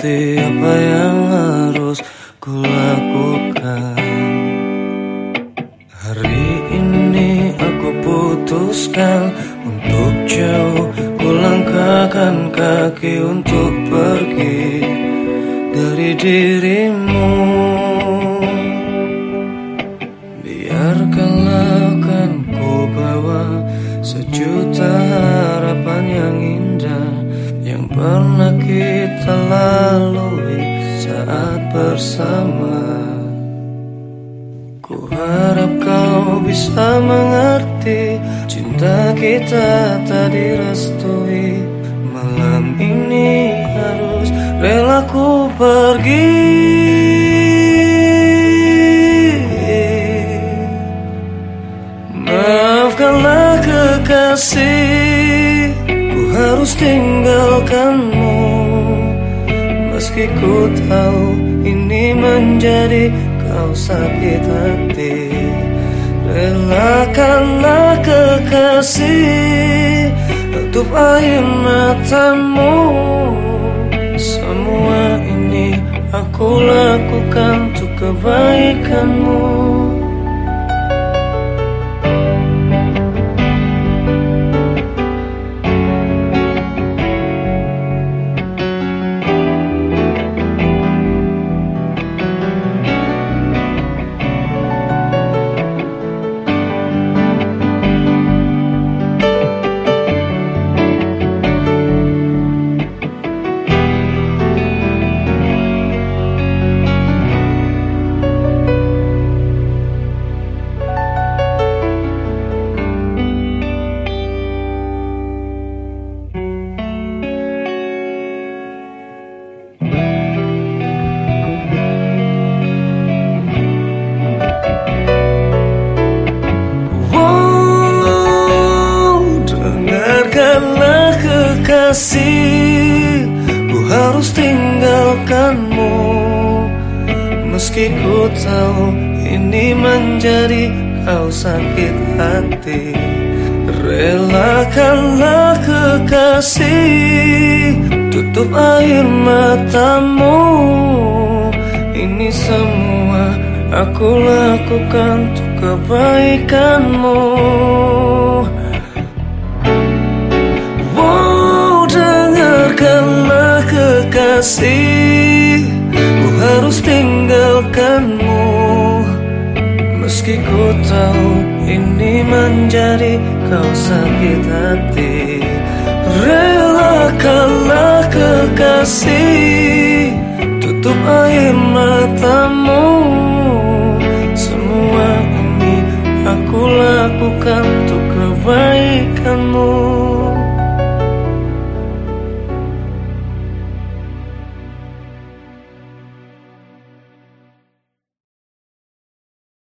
hati apa yang harus kulakukan? Hari ini aku putuskan Untuk jauh Kulangkahkan kaki untuk pergi Dari dirimu kita lalui saat bersama. Ku harap kau bisa mengerti Cinta kita tak direstui. Malam ini harus rela ku pergi. Maafkanlah kekasih Ku harus tinggalkanmu Meski ku tahu ini menjadi kau sakit hati. Relakanlah kekasih Tutup air matamu. Semua ini aku lakukan untuk kebaikanmu kekasih Ku harus tinggalkanmu. Meski ku tahu ini menjadi kau sakit hati Relakanlah kekasih. Tutup air matamu. Ini semua aku lakukan untuk kebaikanmu Meski ku tahu ini menjadi kau sakit hati Relakanlah kekasih. Tutup air matamu. Semua ini aku lakukan